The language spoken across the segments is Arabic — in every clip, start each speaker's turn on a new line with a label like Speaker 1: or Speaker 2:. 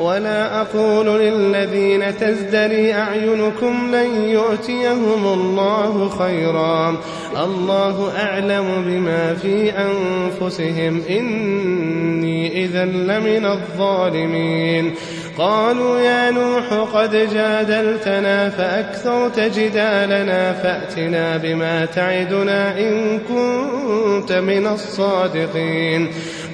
Speaker 1: ولا أقول للذين تزدري أعينكم لن يؤتيهم الله خيرا الله أعلم بما في أنفسهم إني إذا لمن الظالمين قالوا يا نوح قد جادلتنا فأكثرت جدالنا فأتنا بما تعدنا إن كنت من الصادقين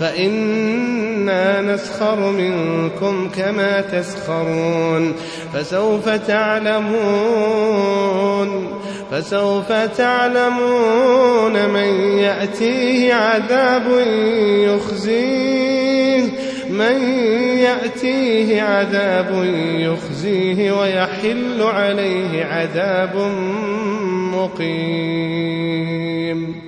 Speaker 1: فإنا نسخر منكم كما تسخرون فسوف تعلمون فسوف تعلمون من يأتيه عذاب يخزيه من يأتيه عذاب يخزيه ويحل عليه عذاب مقيم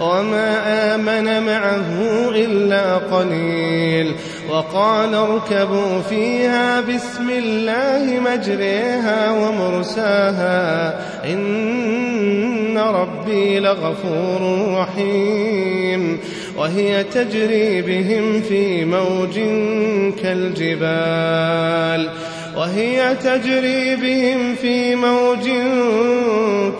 Speaker 1: وما آمن معه إلا قليل وقال اركبوا فيها بسم الله مجريها ومرساها إن ربي لغفور رحيم وهي تجري بهم في موج كالجبال وهي تجري بهم في موج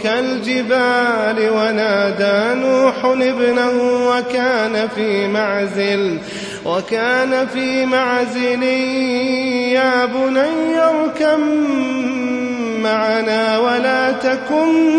Speaker 1: كالجبال ونادى نوح ابنه وكان في معزل وكان في معزل يا بني اركب معنا ولا تكن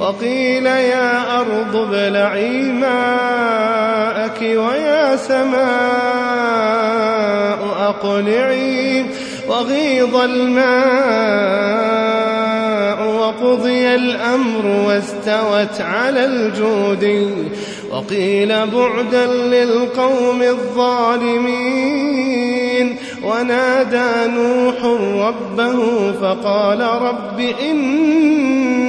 Speaker 1: وقيل يا أرض ابلعي ماءك ويا سماء أقلعي وغيض الماء وقضي الأمر واستوت على الجود وقيل بعدا للقوم الظالمين ونادى نوح ربه فقال رب إن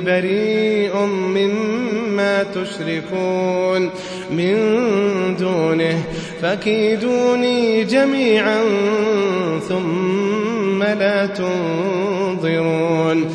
Speaker 1: بريء مما تشركون من دونه فكيدوني جميعا ثم لا تنظرون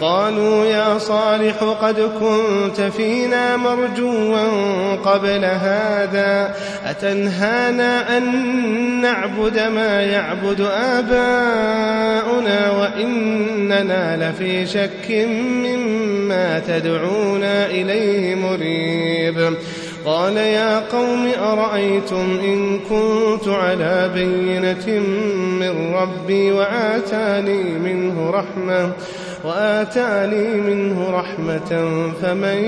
Speaker 1: قالوا يا صالح قد كنت فينا مرجوا قبل هذا أتنهانا أن نعبد ما يعبد آباؤنا وإننا لفي شك مما تدعونا إليه مريب قال يا قوم أرأيتم إن كنت على بينة من ربي وآتاني منه رحمة وآتاني منه رحمة فمن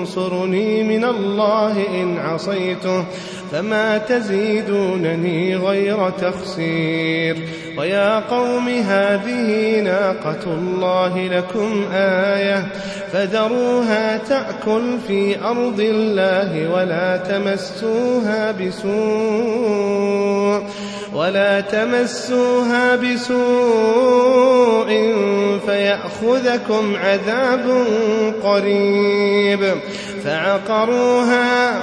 Speaker 1: ينصرني من الله إن عصيته فما تزيدونني غير تخسير ويا قوم هذه ناقة الله لكم آية فذروها تأكل في أرض الله ولا تمسوها بسوء ولا تمسوها بسوء فيأخذكم عذاب قريب فعقروها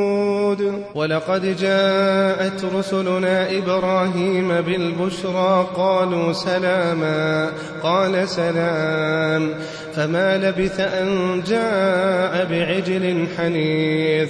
Speaker 1: الوقود ولقد جاءت رسلنا إبراهيم بالبشرى قالوا سلاما قال سلام فما لبث أن جاء بعجل حنيث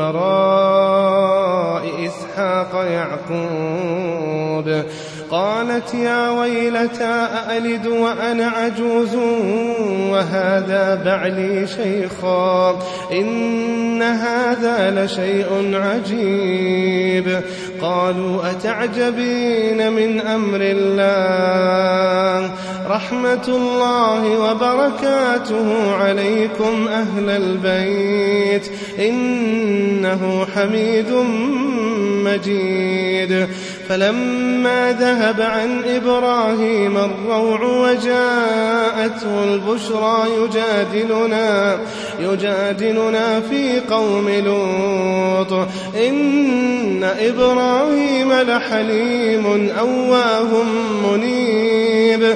Speaker 1: ويعقوب قالت يا ويلتى ألد وأنا عجوز وهذا بعلي شيخا إن هذا لشيء عجيب قالوا أتعجبين من أمر الله رحمة الله وبركاته عليكم أهل البيت إنه حميد مجيد فلما ذهب عن إبراهيم الروع وجاءته البشرى يجادلنا يجادلنا في قوم لوط إن إبراهيم لحليم أواه منيب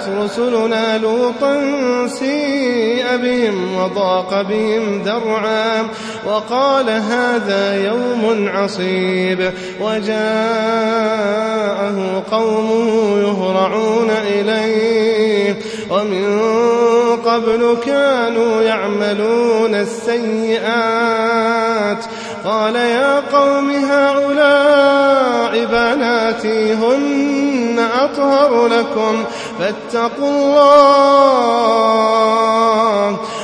Speaker 1: أرسلت رسلنا لوطا سيئ بهم وضاق بهم ذرعا وقال هذا يوم عصيب وجاءه قوم يهرعون إليه ومن قبل كانوا يعملون السيئات قال يا قوم هؤلاء بناتي هن أطهر لكم فاتقوا الله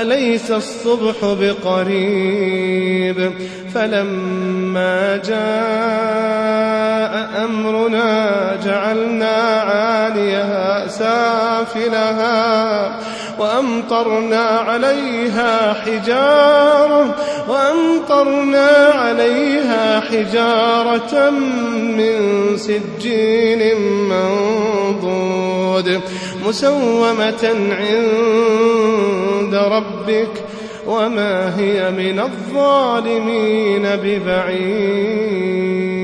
Speaker 1: أليس الصبح بقريب فلما جاء أمرنا جعلنا عاليها سافلها وأمطرنا عليها حجارة وأمطرنا عليها حجارة من سجين منضود مسومة عند ربك وما هي من الظالمين ببعيد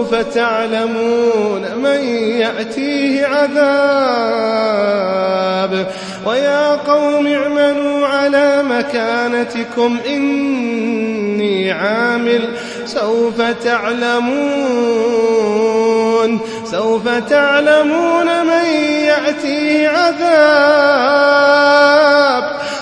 Speaker 1: سوف تعلمون من يأتيه عذاب ويا قوم اعملوا على مكانتكم إني عامل سوف تعلمون سوف تعلمون من يأتيه عذاب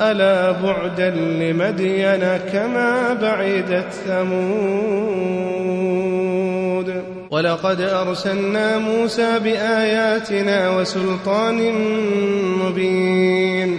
Speaker 1: ألا بعدا لمدين كما بعدت ثمود ولقد أرسلنا موسى بآياتنا وسلطان مبين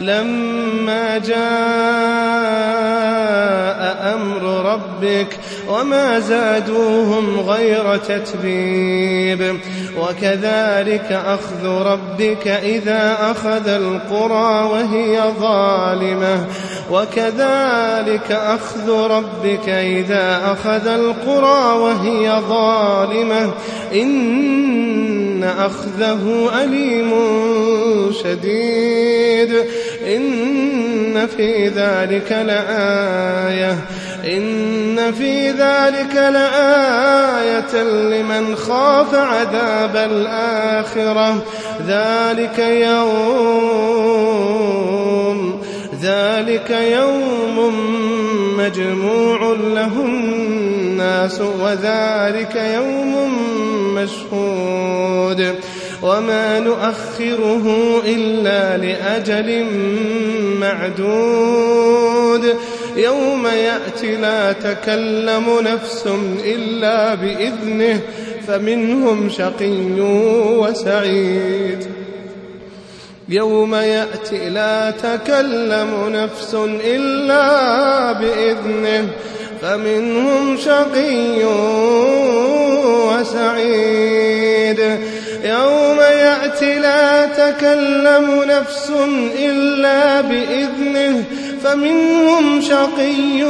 Speaker 1: لما جاء أمر ربك وما زادوهم غير تتبيب وكذلك أخذ ربك إذا أخذ القرى وهي ظالمة وكذلك أخذ ربك إذا أخذ القرى وهي ظالمة إن أخذه أليم شديد إن في ذلك لآية إن في ذلك لآية لمن خاف عذاب الآخرة ذلك يوم ذلك يوم مجموع له الناس وذلك يوم مشهود وما نؤخره إلا لأجل معدود يوم يأتي لا تكلم نفس إلا بإذنه فمنهم شقي وسعيد يوم يأتي لا تكلم نفس إلا بإذنه فمنهم شقي وسعيد يوم يأتي لا تكلم نفس إلا بإذنه فمنهم شقي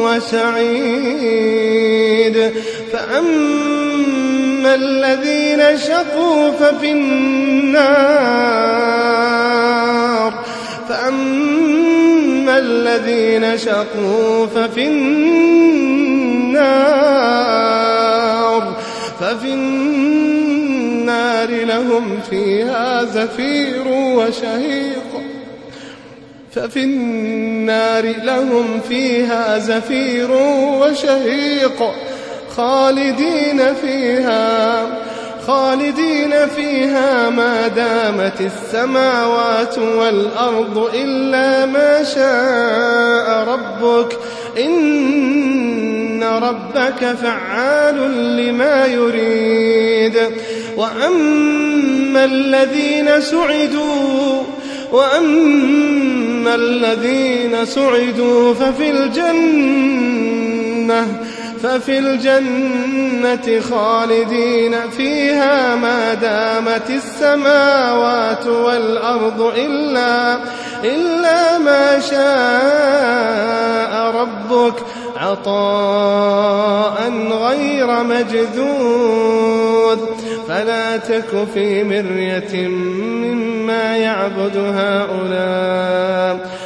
Speaker 1: وسعيد فأما الذين شقوا ففي النار فأما الذين شقوا ففي النار ففي النار النار لهم فيها زفير وشهيق ففي النار لهم فيها زفير وشهيق خالدين فيها خالدين فيها ما دامت السماوات والأرض إلا ما شاء ربك إن ربك فعال لما يريد وأما الذين سعدوا وأما الذين سعدوا ففي الجنة ففي الجنة خالدين فيها ما دامت السماوات والأرض إلا إلا ما شاء ربك عطاء غير مجذوذ فلا تك في مرية مما يعبد هؤلاء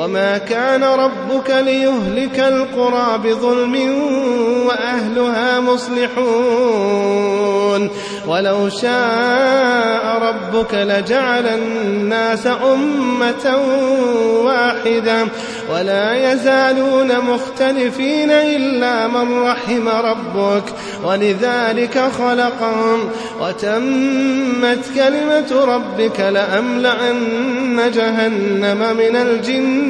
Speaker 1: وما كان ربك ليهلك القرى بظلم وأهلها مصلحون ولو شاء ربك لجعل الناس أمة واحدة ولا يزالون مختلفين إلا من رحم ربك ولذلك خلقهم وتمت كلمة ربك لأملأن جهنم من الجن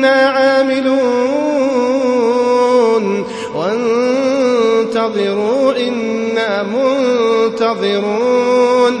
Speaker 1: إنا عاملون وانتظروا إنا منتظرون